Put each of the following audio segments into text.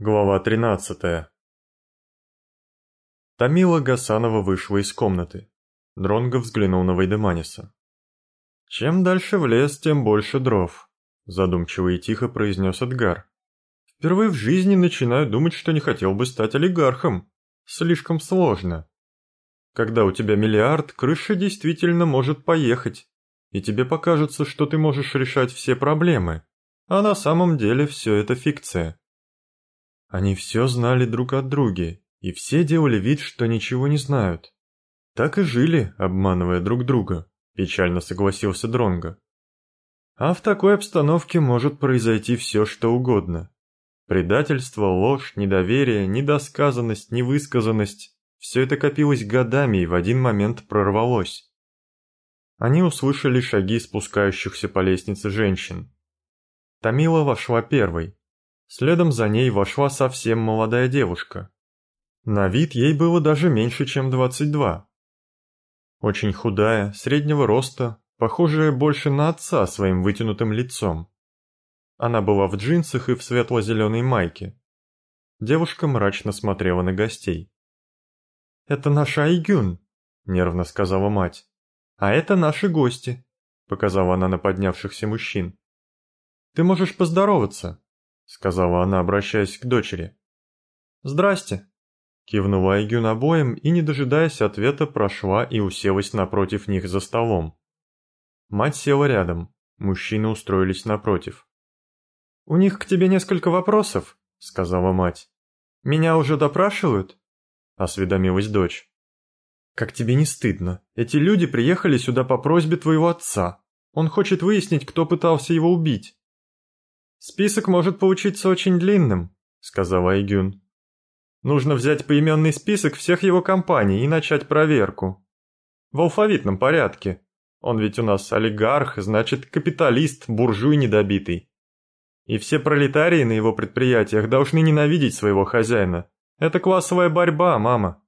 Глава 13 Тамила Гасанова вышла из комнаты. Дронго взглянул на Вайдеманиса. «Чем дальше в лес, тем больше дров», – задумчиво и тихо произнес Эдгар. «Впервые в жизни начинаю думать, что не хотел бы стать олигархом. Слишком сложно. Когда у тебя миллиард, крыша действительно может поехать, и тебе покажется, что ты можешь решать все проблемы, а на самом деле все это фикция». Они все знали друг от друга, и все делали вид, что ничего не знают. Так и жили, обманывая друг друга, печально согласился Дронго. А в такой обстановке может произойти все, что угодно. Предательство, ложь, недоверие, недосказанность, невысказанность – все это копилось годами и в один момент прорвалось. Они услышали шаги спускающихся по лестнице женщин. Тамила вошла первой, Следом за ней вошла совсем молодая девушка. На вид ей было даже меньше, чем 22. Очень худая, среднего роста, похожая больше на отца своим вытянутым лицом. Она была в джинсах и в светло-зеленой майке. Девушка мрачно смотрела на гостей. «Это наша Айгюн», — нервно сказала мать. «А это наши гости», — показала она на поднявшихся мужчин. «Ты можешь поздороваться», сказала она, обращаясь к дочери. «Здрасте», — кивнула Айгюн обоим и, не дожидаясь ответа, прошла и уселась напротив них за столом. Мать села рядом, мужчины устроились напротив. «У них к тебе несколько вопросов», — сказала мать. «Меня уже допрашивают?» — осведомилась дочь. «Как тебе не стыдно? Эти люди приехали сюда по просьбе твоего отца. Он хочет выяснить, кто пытался его убить». «Список может получиться очень длинным», — сказала Айгюн. «Нужно взять поименный список всех его компаний и начать проверку. В алфавитном порядке. Он ведь у нас олигарх, значит, капиталист, буржуй недобитый. И все пролетарии на его предприятиях должны ненавидеть своего хозяина. Это классовая борьба, мама».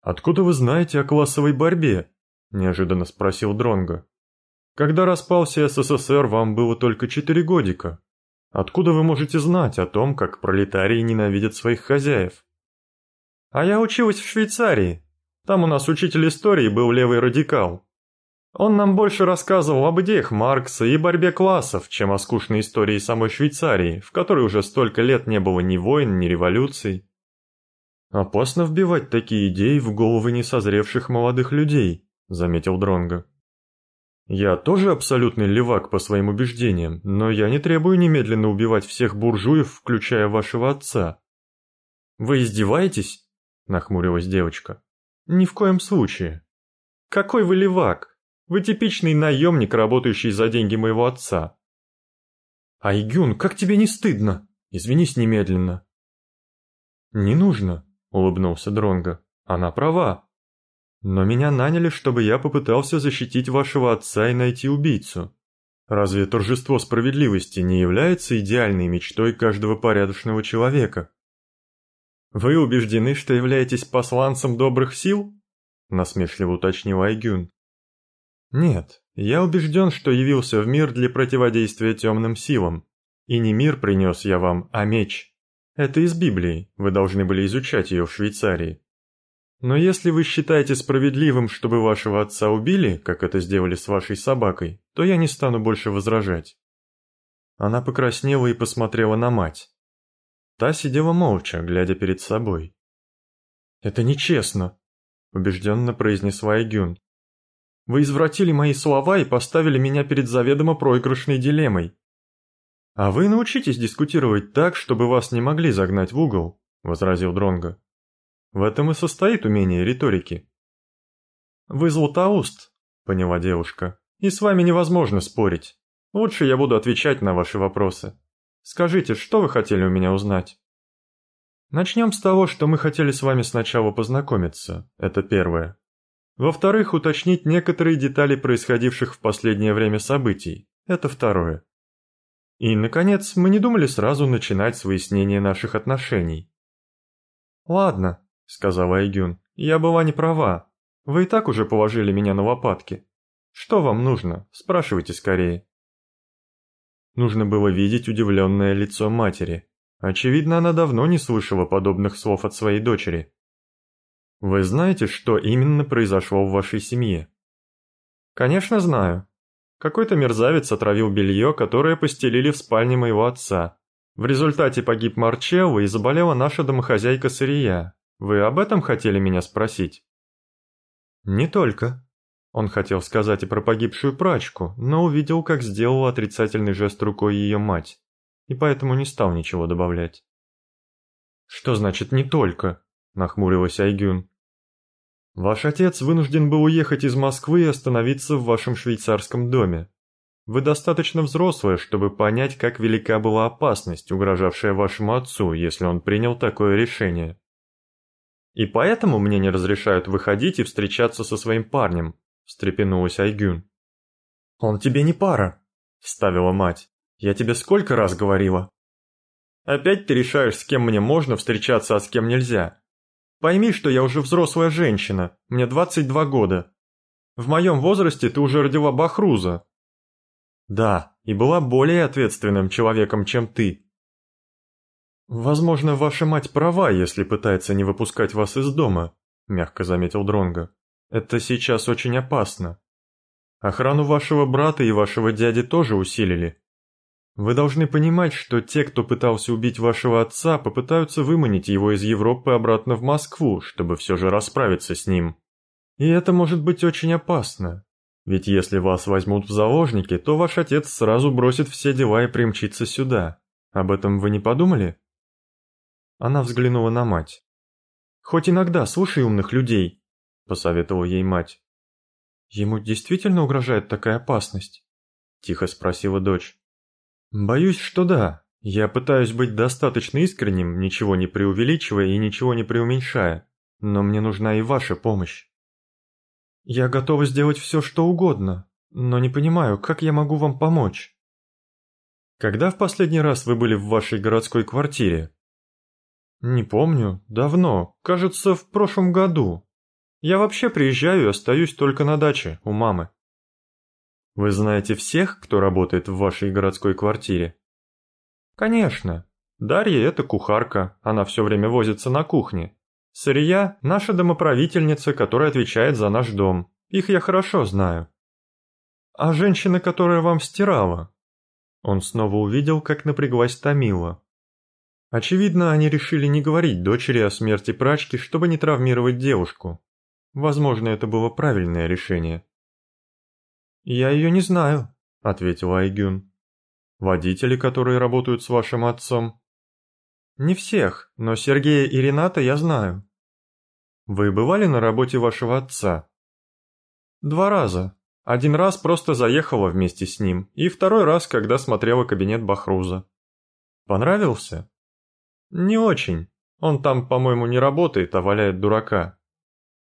«Откуда вы знаете о классовой борьбе?» – неожиданно спросил Дронго. «Когда распался СССР, вам было только четыре годика. Откуда вы можете знать о том, как пролетарии ненавидят своих хозяев? А я училась в Швейцарии. Там у нас учитель истории был левый радикал. Он нам больше рассказывал об идеях Маркса и борьбе классов, чем о скучной истории самой Швейцарии, в которой уже столько лет не было ни войн, ни революций. «Опасно вбивать такие идеи в головы несозревших молодых людей», — заметил Дронго. Я тоже абсолютный левак по своим убеждениям, но я не требую немедленно убивать всех буржуев, включая вашего отца. Вы издеваетесь? Нахмурилась девочка. Ни в коем случае. Какой вы левак? Вы типичный наемник, работающий за деньги моего отца. Айгюн, как тебе не стыдно? Извинись немедленно. Не нужно, улыбнулся Дронго. Она права. Но меня наняли, чтобы я попытался защитить вашего отца и найти убийцу. Разве торжество справедливости не является идеальной мечтой каждого порядочного человека? Вы убеждены, что являетесь посланцем добрых сил? Насмешливо уточнил Айгюн. Нет, я убежден, что явился в мир для противодействия темным силам. И не мир принес я вам, а меч. Это из Библии, вы должны были изучать ее в Швейцарии. Но если вы считаете справедливым, чтобы вашего отца убили, как это сделали с вашей собакой, то я не стану больше возражать». Она покраснела и посмотрела на мать. Та сидела молча, глядя перед собой. «Это нечестно», — убежденно произнесла Эгюн. «Вы извратили мои слова и поставили меня перед заведомо проигрышной дилеммой. А вы научитесь дискутировать так, чтобы вас не могли загнать в угол», — возразил Дронго. В этом и состоит умение риторики. «Вы златоуст», — поняла девушка, — «и с вами невозможно спорить. Лучше я буду отвечать на ваши вопросы. Скажите, что вы хотели у меня узнать?» Начнем с того, что мы хотели с вами сначала познакомиться, это первое. Во-вторых, уточнить некоторые детали происходивших в последнее время событий, это второе. И, наконец, мы не думали сразу начинать с выяснения наших отношений. Ладно, сказала Айгюн. «Я была не права. Вы и так уже положили меня на лопатки. Что вам нужно? Спрашивайте скорее». Нужно было видеть удивленное лицо матери. Очевидно, она давно не слышала подобных слов от своей дочери. Вы знаете, что именно произошло в вашей семье? Конечно, знаю. Какой-то мерзавец отравил белье, которое постелили в спальне моего отца. В результате погиб Марчелло и заболела наша домохозяйка Сырия. Вы об этом хотели меня спросить? Не только. Он хотел сказать и про погибшую прачку, но увидел, как сделала отрицательный жест рукой ее мать, и поэтому не стал ничего добавлять. «Что значит «не только»?» – нахмурилась Айгюн. «Ваш отец вынужден был уехать из Москвы и остановиться в вашем швейцарском доме. Вы достаточно взрослая, чтобы понять, как велика была опасность, угрожавшая вашему отцу, если он принял такое решение. И поэтому мне не разрешают выходить и встречаться со своим парнем, встрепенулась Айгюн. «Он тебе не пара», — вставила мать. «Я тебе сколько раз говорила?» «Опять ты решаешь, с кем мне можно встречаться, а с кем нельзя. Пойми, что я уже взрослая женщина, мне 22 года. В моем возрасте ты уже родила Бахруза». «Да, и была более ответственным человеком, чем ты». «Возможно, ваша мать права, если пытается не выпускать вас из дома», — мягко заметил Дронго. Это сейчас очень опасно. Охрану вашего брата и вашего дяди тоже усилили. Вы должны понимать, что те, кто пытался убить вашего отца, попытаются выманить его из Европы обратно в Москву, чтобы все же расправиться с ним. И это может быть очень опасно. Ведь если вас возьмут в заложники, то ваш отец сразу бросит все дела и примчится сюда. Об этом вы не подумали? Она взглянула на мать. Хоть иногда слушай умных людей, посоветовала ей мать. «Ему действительно угрожает такая опасность?» – тихо спросила дочь. «Боюсь, что да. Я пытаюсь быть достаточно искренним, ничего не преувеличивая и ничего не преуменьшая, но мне нужна и ваша помощь. Я готова сделать все, что угодно, но не понимаю, как я могу вам помочь?» «Когда в последний раз вы были в вашей городской квартире?» «Не помню. Давно. Кажется, в прошлом году. Я вообще приезжаю и остаюсь только на даче, у мамы. Вы знаете всех, кто работает в вашей городской квартире? Конечно. Дарья – это кухарка, она все время возится на кухне. Сырья – наша домоправительница, которая отвечает за наш дом. Их я хорошо знаю. А женщина, которая вам стирала? Он снова увидел, как напряглась Томила. Очевидно, они решили не говорить дочери о смерти прачки, чтобы не травмировать девушку. Возможно, это было правильное решение. «Я ее не знаю», — ответила Айгюн. «Водители, которые работают с вашим отцом?» «Не всех, но Сергея и Рената я знаю». «Вы бывали на работе вашего отца?» «Два раза. Один раз просто заехала вместе с ним, и второй раз, когда смотрела кабинет Бахруза». «Понравился?» «Не очень. Он там, по-моему, не работает, а валяет дурака.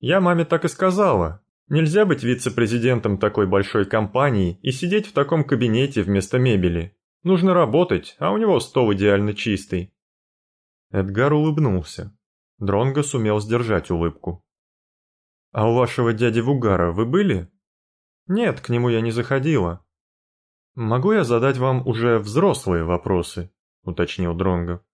Я маме так и сказала. Нельзя быть вице-президентом такой большой компании и сидеть в таком кабинете вместо мебели. Нужно работать, а у него стол идеально чистый. Эдгар улыбнулся. Дронго сумел сдержать улыбку. «А у вашего дяди Вугара вы были?» «Нет, к нему я не заходила». «Могу я задать вам уже взрослые вопросы?» — уточнил Дронго.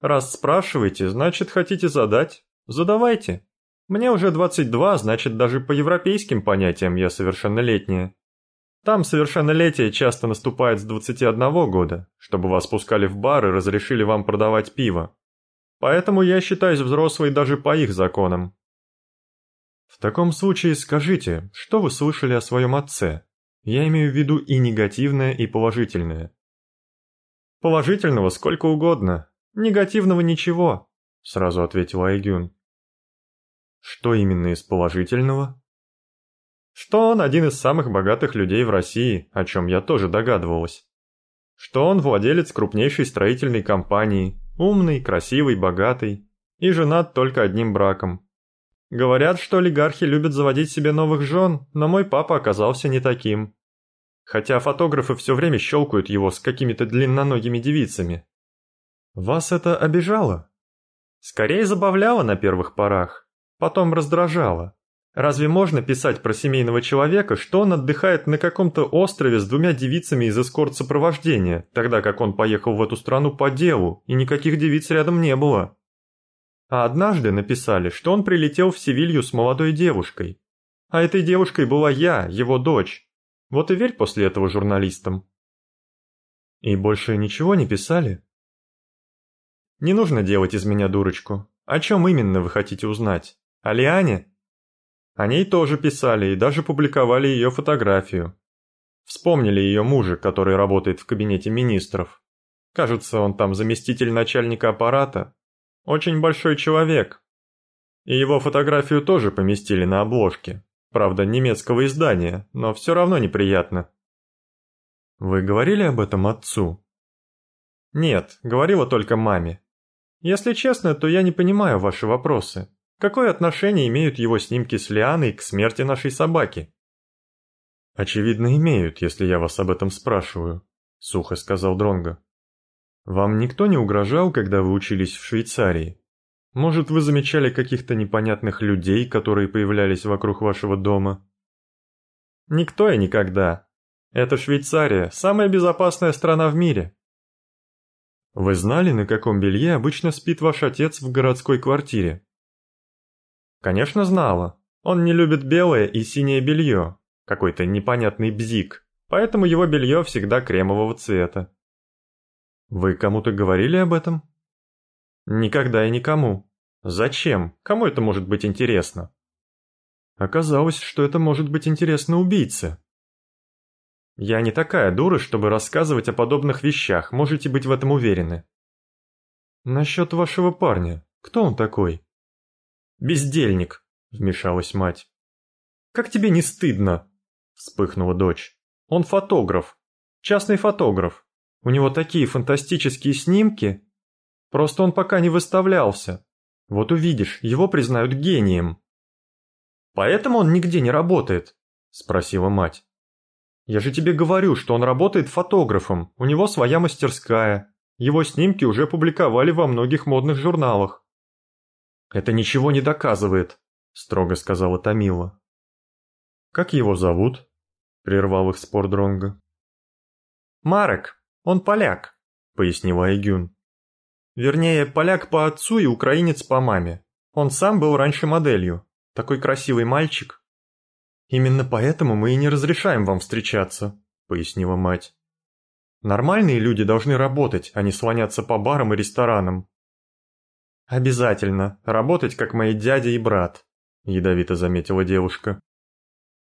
«Раз спрашиваете, значит, хотите задать? Задавайте». Мне уже 22, значит, даже по европейским понятиям я совершеннолетняя. Там совершеннолетие часто наступает с 21 года, чтобы вас пускали в бар и разрешили вам продавать пиво. Поэтому я считаюсь взрослой даже по их законам. В таком случае скажите, что вы слышали о своем отце? Я имею в виду и негативное, и положительное. Положительного сколько угодно, негативного ничего, сразу ответила Айгюн. Что именно из положительного? Что он один из самых богатых людей в России, о чем я тоже догадывалась. Что он владелец крупнейшей строительной компании, умный, красивый, богатый и женат только одним браком. Говорят, что олигархи любят заводить себе новых жен, но мой папа оказался не таким. Хотя фотографы все время щелкают его с какими-то длинноногими девицами. Вас это обижало? Скорее забавляло на первых порах потом раздражало. Разве можно писать про семейного человека, что он отдыхает на каком-то острове с двумя девицами из эскорт-сопровождения, тогда как он поехал в эту страну по делу, и никаких девиц рядом не было? А однажды написали, что он прилетел в Севилью с молодой девушкой. А этой девушкой была я, его дочь. Вот и верь после этого журналистам. И больше ничего не писали? Не нужно делать из меня дурочку. О чем именно вы хотите узнать? О Лиане? О ней тоже писали и даже публиковали ее фотографию. Вспомнили ее мужа, который работает в кабинете министров. Кажется, он там заместитель начальника аппарата. Очень большой человек. И его фотографию тоже поместили на обложке. Правда, немецкого издания, но все равно неприятно. Вы говорили об этом отцу? Нет, говорила только маме. Если честно, то я не понимаю ваши вопросы. Какое отношение имеют его снимки с Лианой к смерти нашей собаки? Очевидно, имеют, если я вас об этом спрашиваю, сухо сказал Дронго. Вам никто не угрожал, когда вы учились в Швейцарии? Может, вы замечали каких-то непонятных людей, которые появлялись вокруг вашего дома? Никто и никогда. Это Швейцария, самая безопасная страна в мире. Вы знали, на каком белье обычно спит ваш отец в городской квартире? Конечно, знала. Он не любит белое и синее белье. Какой-то непонятный бзик. Поэтому его белье всегда кремового цвета. Вы кому-то говорили об этом? Никогда и никому. Зачем? Кому это может быть интересно? Оказалось, что это может быть интересно убийце. Я не такая дура, чтобы рассказывать о подобных вещах, можете быть в этом уверены. Насчет вашего парня, кто он такой? «Бездельник», — вмешалась мать. «Как тебе не стыдно?» — вспыхнула дочь. «Он фотограф. Частный фотограф. У него такие фантастические снимки. Просто он пока не выставлялся. Вот увидишь, его признают гением». «Поэтому он нигде не работает?» — спросила мать. «Я же тебе говорю, что он работает фотографом, у него своя мастерская. Его снимки уже публиковали во многих модных журналах. «Это ничего не доказывает», — строго сказала Томила. «Как его зовут?» — прервал их спор Дронга. «Марек, он поляк», — пояснила Айгюн. «Вернее, поляк по отцу и украинец по маме. Он сам был раньше моделью. Такой красивый мальчик». «Именно поэтому мы и не разрешаем вам встречаться», — пояснила мать. «Нормальные люди должны работать, а не слоняться по барам и ресторанам. «Обязательно. Работать, как мои дядя и брат», – ядовито заметила девушка.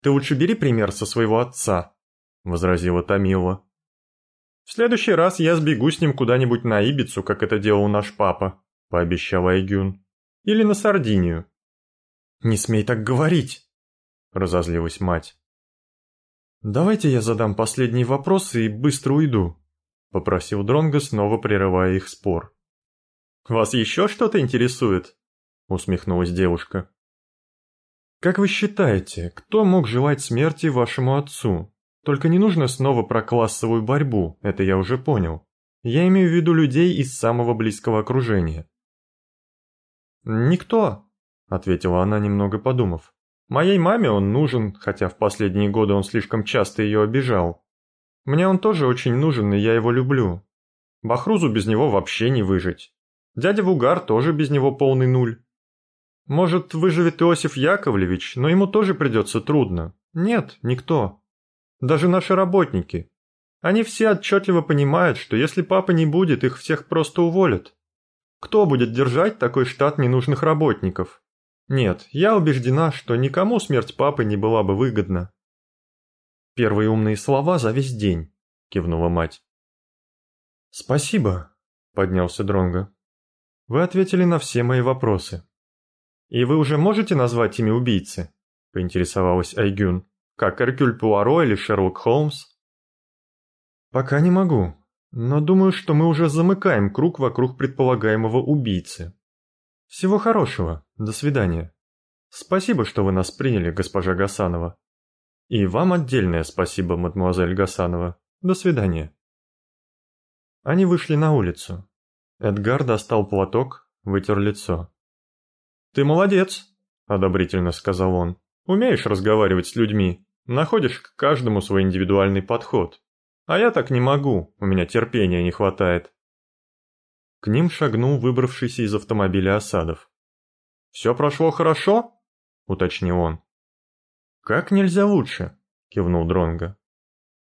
«Ты лучше бери пример со своего отца», – возразила Томила. «В следующий раз я сбегу с ним куда-нибудь на Ибицу, как это делал наш папа», – пообещал Айгюн. «Или на Сардинию». «Не смей так говорить», – разозлилась мать. «Давайте я задам последний вопрос и быстро уйду», – попросил Дронго, снова прерывая их спор. «Вас еще что-то интересует?» – усмехнулась девушка. «Как вы считаете, кто мог желать смерти вашему отцу? Только не нужно снова про классовую борьбу, это я уже понял. Я имею в виду людей из самого близкого окружения». «Никто», – ответила она, немного подумав. «Моей маме он нужен, хотя в последние годы он слишком часто ее обижал. Мне он тоже очень нужен, и я его люблю. Бахрузу без него вообще не выжить. Дядя Вугар тоже без него полный нуль. Может, выживет Иосиф Яковлевич, но ему тоже придется трудно. Нет, никто. Даже наши работники. Они все отчетливо понимают, что если папа не будет, их всех просто уволят. Кто будет держать такой штат ненужных работников? Нет, я убеждена, что никому смерть папы не была бы выгодна. Первые умные слова за весь день, кивнула мать. Спасибо, поднялся Дронго. Вы ответили на все мои вопросы. И вы уже можете назвать имя убийцы? Поинтересовалась Айгюн. Как Эркюль Пуаро или Шерлок Холмс? Пока не могу, но думаю, что мы уже замыкаем круг вокруг предполагаемого убийцы. Всего хорошего, до свидания. Спасибо, что вы нас приняли, госпожа Гасанова. И вам отдельное спасибо, мадемуазель Гасанова. До свидания. Они вышли на улицу. Эдгар достал платок, вытер лицо. «Ты молодец», — одобрительно сказал он. Умеешь разговаривать с людьми, находишь к каждому свой индивидуальный подход. А я так не могу, у меня терпения не хватает. К ним шагнул выбравшийся из автомобиля Осадов. «Все прошло хорошо?» — уточнил он. «Как нельзя лучше», — кивнул Дронго.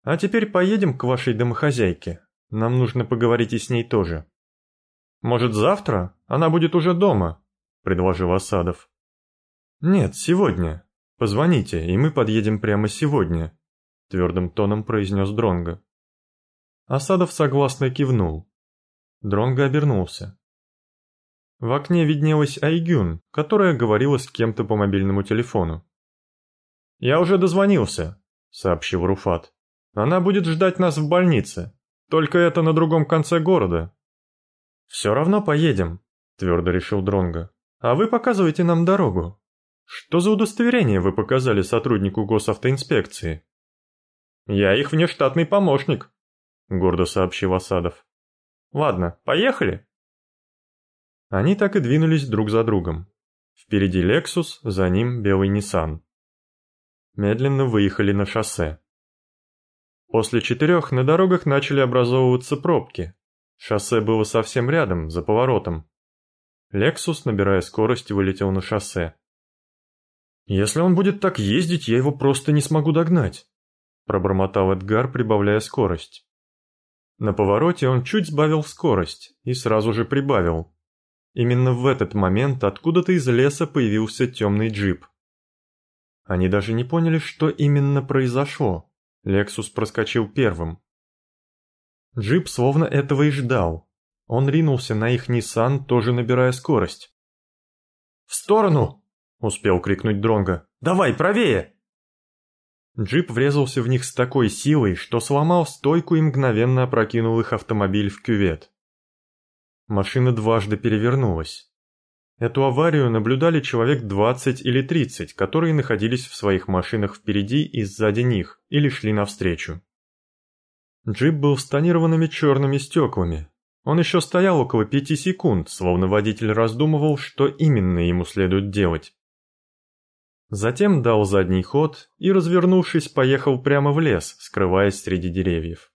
«А теперь поедем к вашей домохозяйке. Нам нужно поговорить и с ней тоже». «Может, завтра? Она будет уже дома», — предложил Осадов. «Нет, сегодня. Позвоните, и мы подъедем прямо сегодня», — твердым тоном произнес Дронго. Осадов согласно кивнул. Дронго обернулся. В окне виднелась Айгюн, которая говорила с кем-то по мобильному телефону. «Я уже дозвонился», — сообщил Руфат. «Она будет ждать нас в больнице. Только это на другом конце города». «Все равно поедем», — твердо решил Дронго. «А вы показывайте нам дорогу. Что за удостоверение вы показали сотруднику госавтоинспекции?» «Я их внештатный помощник», — гордо сообщил Осадов. Ладно, поехали?» Они так и двинулись друг за другом. Впереди Lexus, за ним белый Nissan. Медленно выехали на шоссе. После четырех на дорогах начали образовываться пробки. Шоссе было совсем рядом, за поворотом. Lexus, набирая скорость, вылетел на шоссе. «Если он будет так ездить, я его просто не смогу догнать», пробормотал Эдгар, прибавляя скорость. На повороте он чуть сбавил скорость и сразу же прибавил. Именно в этот момент откуда-то из леса появился темный джип. Они даже не поняли, что именно произошло. Лексус проскочил первым. Джип словно этого и ждал. Он ринулся на их Ниссан, тоже набирая скорость. «В сторону!» — успел крикнуть Дронго. «Давай, правее!» Джип врезался в них с такой силой, что сломал стойку и мгновенно опрокинул их автомобиль в кювет. Машина дважды перевернулась. Эту аварию наблюдали человек 20 или 30, которые находились в своих машинах впереди и сзади них, или шли навстречу. Джип был с тонированными черными стеклами. Он еще стоял около пяти секунд, словно водитель раздумывал, что именно ему следует делать. Затем дал задний ход и, развернувшись, поехал прямо в лес, скрываясь среди деревьев.